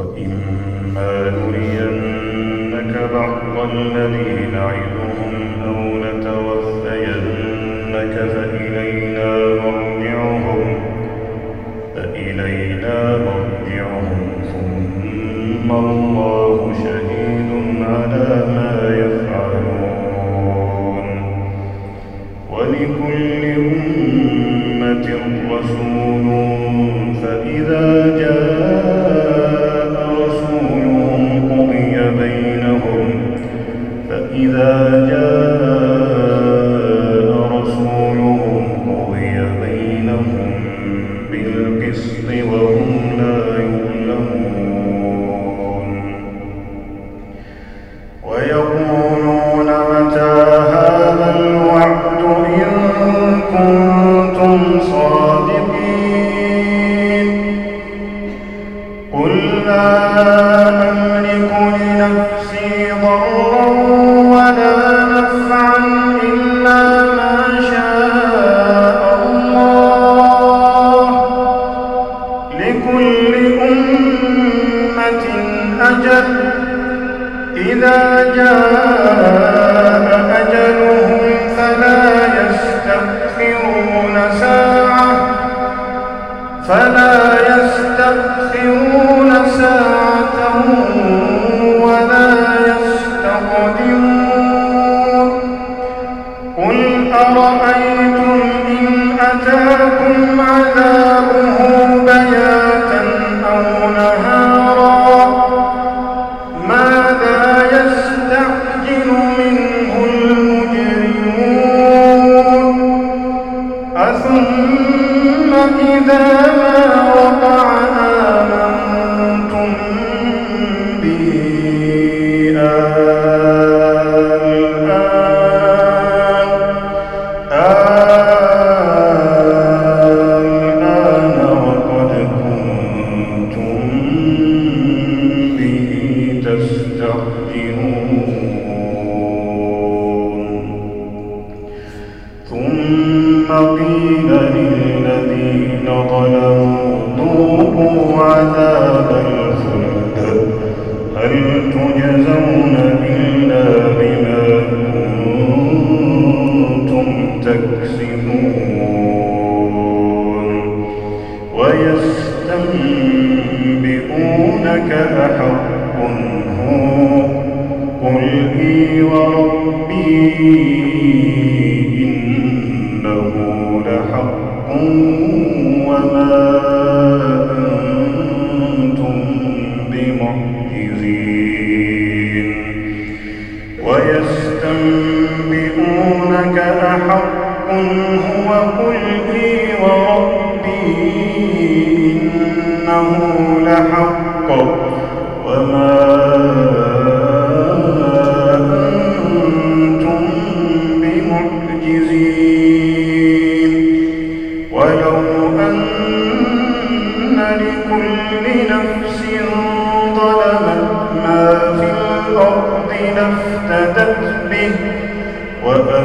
وإما نرينك بعض الذي نعدهم أو نتوفينك فإلينا مرجعهم فإلينا مرجعهم ثم الله شهيد إذا جاء فلا يستأخرون ساعة إنه لحق وما أنتم بمعجزين. ويستنبئونك أحق هو قل لي وربي إنه لحق وما أنتم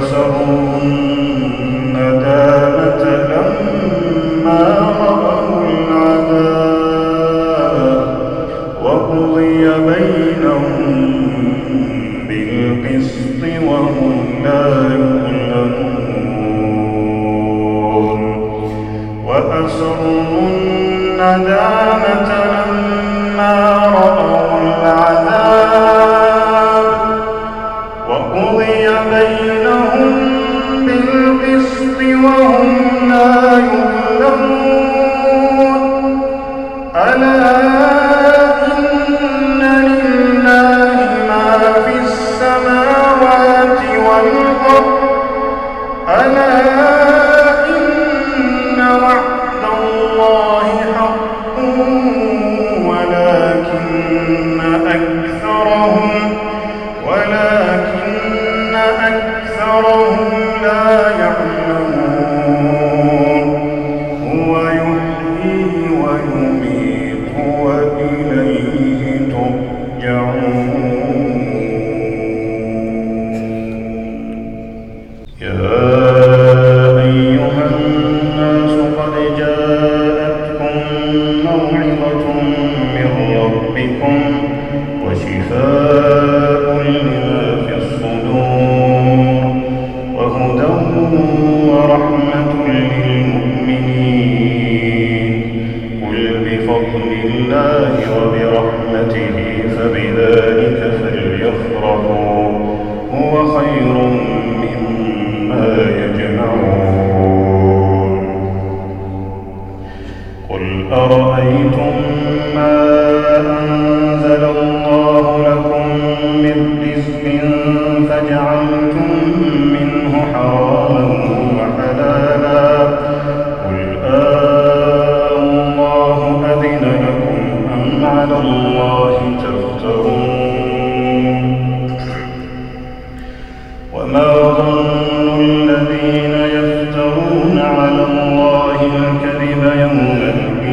وبصروا الندامة لما وقضي بينهم بالقسط وهم لا وأسروا الندامة رأيتم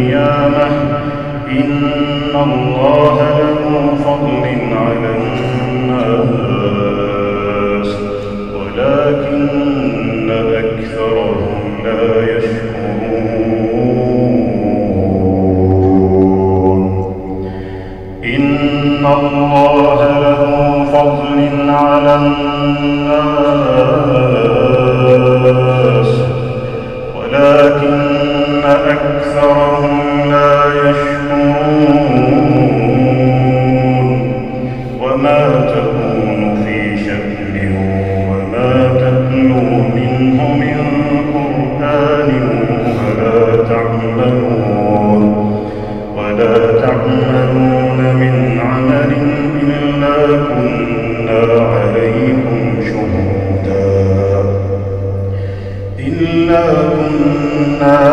القيامة. إن الله له فضل على الناس ولكن أكثرهم لا يشكرون. إن الله له فضل على الناس إنا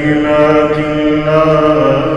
بكلمات الله